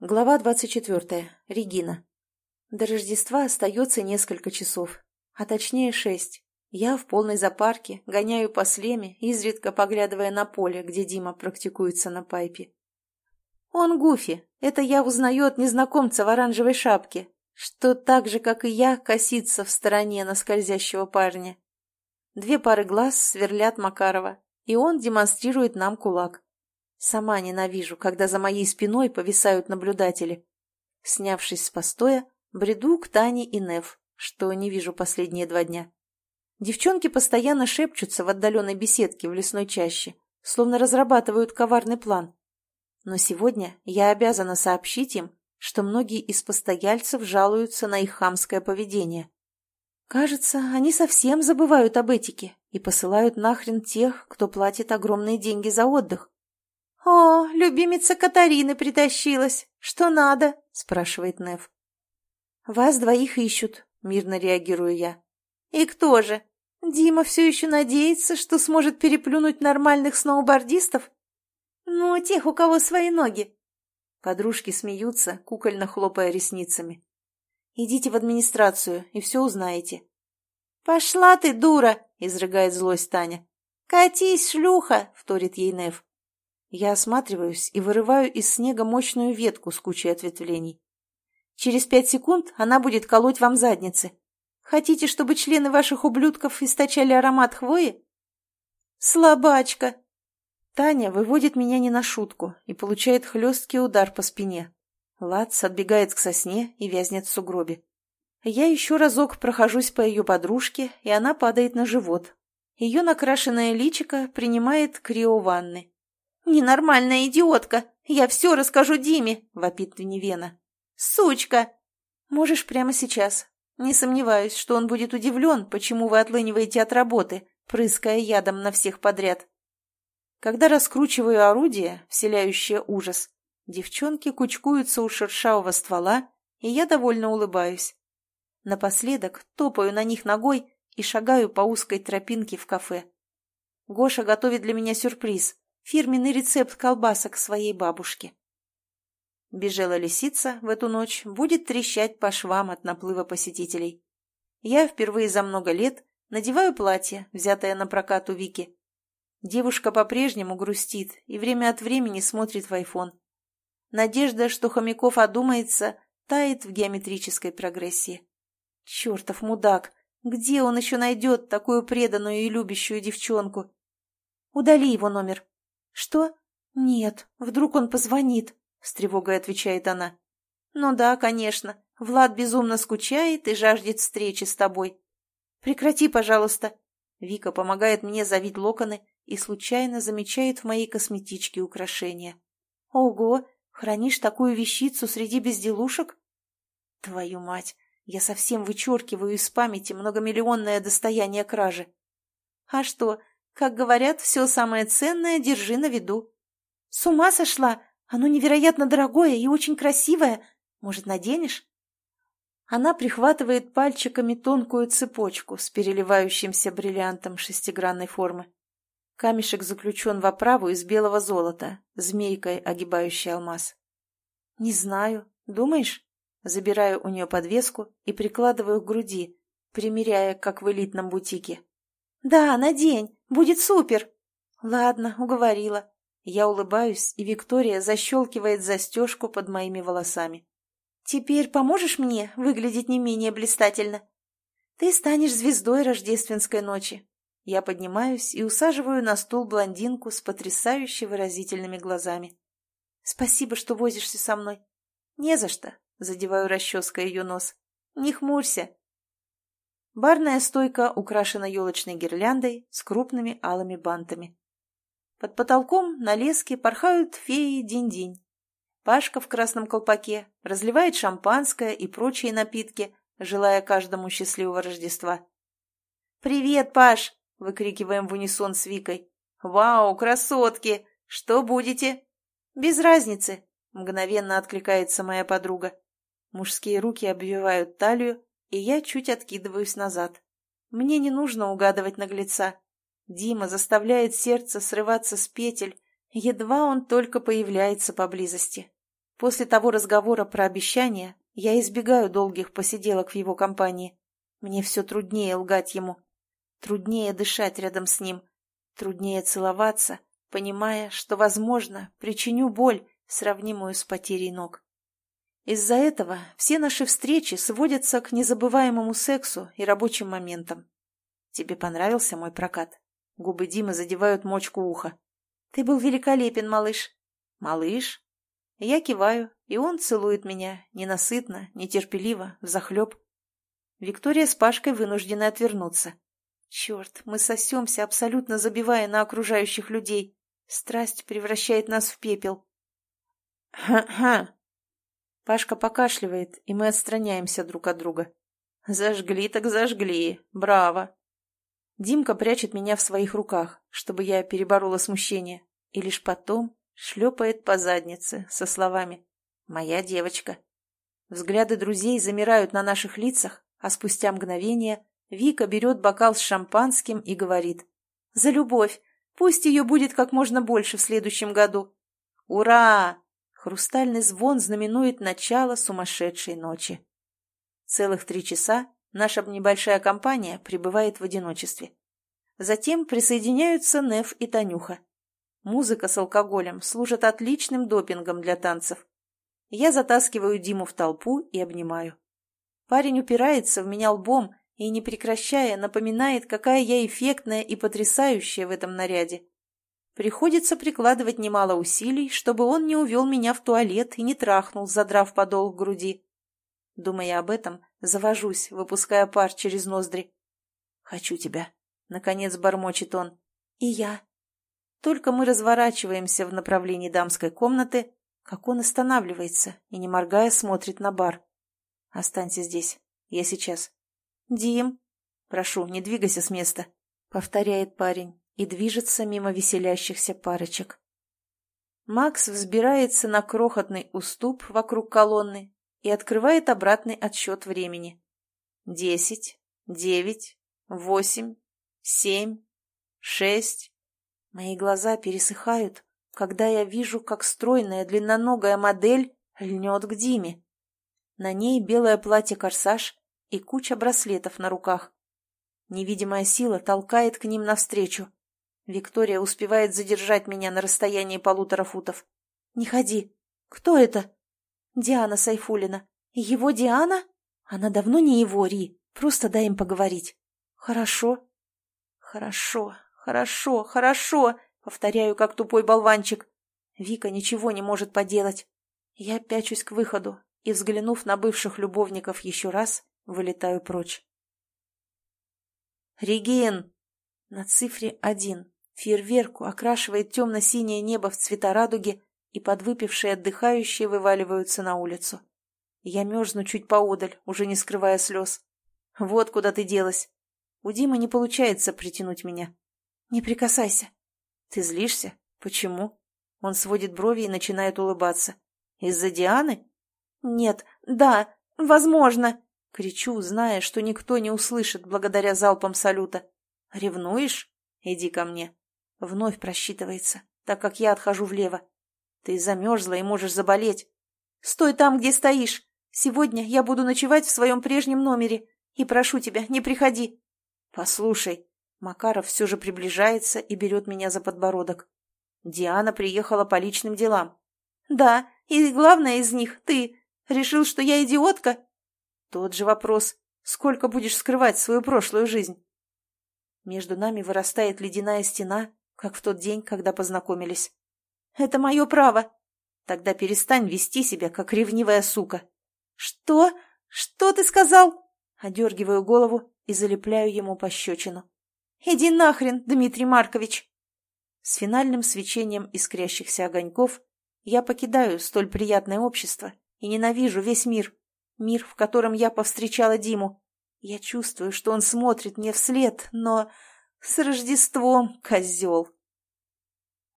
Глава 24. Регина. До Рождества остается несколько часов, а точнее шесть. Я в полной запарке, гоняю по слеме, изредка поглядывая на поле, где Дима практикуется на пайпе. Он Гуфи, это я узнаю от незнакомца в оранжевой шапке, что так же, как и я, косится в стороне на скользящего парня. Две пары глаз сверлят Макарова, и он демонстрирует нам кулак. Сама ненавижу, когда за моей спиной повисают наблюдатели. Снявшись с постоя, бреду к Тане и Нев, что не вижу последние два дня. Девчонки постоянно шепчутся в отдаленной беседке в лесной чаще, словно разрабатывают коварный план. Но сегодня я обязана сообщить им, что многие из постояльцев жалуются на их хамское поведение. Кажется, они совсем забывают об этике и посылают нахрен тех, кто платит огромные деньги за отдых. «О, любимица Катарины притащилась! Что надо?» — спрашивает Нев. «Вас двоих ищут», — мирно реагирую я. «И кто же? Дима все еще надеется, что сможет переплюнуть нормальных сноубордистов? Ну, тех, у кого свои ноги». Подружки смеются, кукольно хлопая ресницами. «Идите в администрацию, и все узнаете». «Пошла ты, дура!» — изрыгает злость Таня. «Катись, шлюха!» — вторит ей Нев. Я осматриваюсь и вырываю из снега мощную ветку с кучей ответвлений. Через пять секунд она будет колоть вам задницы. Хотите, чтобы члены ваших ублюдков источали аромат хвои? Слабачка! Таня выводит меня не на шутку и получает хлесткий удар по спине. Лац отбегает к сосне и вязнет в сугробе. Я еще разок прохожусь по ее подружке, и она падает на живот. Ее накрашенное личико принимает крио-ванны. «Ненормальная идиотка! Я все расскажу Диме!» — вопит Невена. «Сучка!» «Можешь прямо сейчас. Не сомневаюсь, что он будет удивлен, почему вы отлыниваете от работы, прыская ядом на всех подряд». Когда раскручиваю орудие, вселяющее ужас, девчонки кучкуются у шершавого ствола, и я довольно улыбаюсь. Напоследок топаю на них ногой и шагаю по узкой тропинке в кафе. Гоша готовит для меня сюрприз — фирменный рецепт колбасок своей бабушки. Бежала лисица в эту ночь будет трещать по швам от наплыва посетителей. Я впервые за много лет надеваю платье, взятое на прокат у Вики. Девушка по-прежнему грустит и время от времени смотрит в айфон. Надежда, что Хомяков одумается, тает в геометрической прогрессии. Чертов мудак! Где он еще найдет такую преданную и любящую девчонку? Удали его номер. «Что? Нет, вдруг он позвонит», — с тревогой отвечает она. «Ну да, конечно. Влад безумно скучает и жаждет встречи с тобой. Прекрати, пожалуйста». Вика помогает мне завить локоны и случайно замечает в моей косметичке украшения. «Ого, хранишь такую вещицу среди безделушек?» «Твою мать, я совсем вычеркиваю из памяти многомиллионное достояние кражи». «А что, как говорят, все самое ценное держи на виду. С ума сошла? Оно невероятно дорогое и очень красивое. Может, наденешь? Она прихватывает пальчиками тонкую цепочку с переливающимся бриллиантом шестигранной формы. Камешек заключен в оправу из белого золота, змейкой, огибающей алмаз. «Не знаю. Думаешь?» Забираю у нее подвеску и прикладываю к груди, примеряя, как в элитном бутике. «Да, надень. Будет супер!» «Ладно, уговорила». Я улыбаюсь, и Виктория защелкивает застежку под моими волосами. «Теперь поможешь мне выглядеть не менее блистательно? Ты станешь звездой рождественской ночи». Я поднимаюсь и усаживаю на стул блондинку с потрясающе выразительными глазами. «Спасибо, что возишься со мной». «Не за что», — задеваю расческой ее нос. «Не хмурься, Барная стойка украшена елочной гирляндой с крупными алыми бантами. Под потолком на леске порхают феи динь-динь. Пашка в красном колпаке разливает шампанское и прочие напитки, желая каждому счастливого Рождества. «Привет, Паш!» — выкрикиваем в унисон с Викой. «Вау, красотки! Что будете?» «Без разницы!» — мгновенно откликается моя подруга. Мужские руки обвивают талию, и я чуть откидываюсь назад. Мне не нужно угадывать наглеца. Дима заставляет сердце срываться с петель, едва он только появляется поблизости. После того разговора про обещания я избегаю долгих посиделок в его компании. Мне все труднее лгать ему. Труднее дышать рядом с ним. Труднее целоваться, понимая, что, возможно, причиню боль, сравнимую с потерей ног. Из-за этого все наши встречи сводятся к незабываемому сексу и рабочим моментам. Тебе понравился мой прокат? Губы Димы задевают мочку уха. Ты был великолепен, малыш. Малыш? Я киваю, и он целует меня, ненасытно, нетерпеливо, взахлеб. Виктория с Пашкой вынуждены отвернуться. Черт, мы сосемся, абсолютно забивая на окружающих людей. Страсть превращает нас в пепел. «Ха-ха!» Пашка покашливает, и мы отстраняемся друг от друга. «Зажгли так зажгли! Браво!» Димка прячет меня в своих руках, чтобы я переборола смущение, и лишь потом шлепает по заднице со словами «Моя девочка». Взгляды друзей замирают на наших лицах, а спустя мгновение Вика берет бокал с шампанским и говорит «За любовь! Пусть ее будет как можно больше в следующем году!» «Ура!» Хрустальный звон знаменует начало сумасшедшей ночи. Целых три часа наша небольшая компания пребывает в одиночестве. Затем присоединяются Неф и Танюха. Музыка с алкоголем служит отличным допингом для танцев. Я затаскиваю Диму в толпу и обнимаю. Парень упирается в меня лбом и, не прекращая, напоминает, какая я эффектная и потрясающая в этом наряде. Приходится прикладывать немало усилий, чтобы он не увел меня в туалет и не трахнул, задрав подол к груди. Думая об этом, завожусь, выпуская пар через ноздри. «Хочу тебя», — наконец бормочет он. «И я». Только мы разворачиваемся в направлении дамской комнаты, как он останавливается и, не моргая, смотрит на бар. «Останься здесь. Я сейчас». «Дим!» «Прошу, не двигайся с места», — повторяет парень и движется мимо веселящихся парочек. Макс взбирается на крохотный уступ вокруг колонны и открывает обратный отсчет времени. Десять, девять, восемь, семь, шесть. Мои глаза пересыхают, когда я вижу, как стройная длинноногая модель льнет к Диме. На ней белое платье-корсаж и куча браслетов на руках. Невидимая сила толкает к ним навстречу. Виктория успевает задержать меня на расстоянии полутора футов. «Не ходи. Кто это?» «Диана Сайфулина. Его Диана? Она давно не его, Ри. Просто дай им поговорить». «Хорошо». «Хорошо, хорошо, хорошо», — повторяю, как тупой болванчик. Вика ничего не может поделать. Я пячусь к выходу и, взглянув на бывших любовников еще раз, Вылетаю прочь. «Регин!» На цифре один. Фейерверку окрашивает темно-синее небо в цвета радуги, и подвыпившие отдыхающие вываливаются на улицу. Я мерзну чуть поодаль, уже не скрывая слез. Вот куда ты делась. У Димы не получается притянуть меня. Не прикасайся. Ты злишься? Почему? Он сводит брови и начинает улыбаться. Из-за Дианы? Нет, да, возможно. Кричу, зная, что никто не услышит благодаря залпам салюта. «Ревнуешь? Иди ко мне». Вновь просчитывается, так как я отхожу влево. «Ты замерзла и можешь заболеть». «Стой там, где стоишь. Сегодня я буду ночевать в своем прежнем номере. И прошу тебя, не приходи». «Послушай». Макаров все же приближается и берет меня за подбородок. Диана приехала по личным делам. «Да, и главное из них — ты. Решил, что я идиотка тот же вопрос. Сколько будешь скрывать свою прошлую жизнь? Между нами вырастает ледяная стена, как в тот день, когда познакомились. Это мое право. Тогда перестань вести себя, как ревнивая сука. Что? Что ты сказал? Одергиваю голову и залепляю ему пощечину. Иди нахрен, Дмитрий Маркович. С финальным свечением искрящихся огоньков я покидаю столь приятное общество и ненавижу весь мир. Мир, в котором я повстречала Диму. Я чувствую, что он смотрит мне вслед, но... С Рождеством, козел!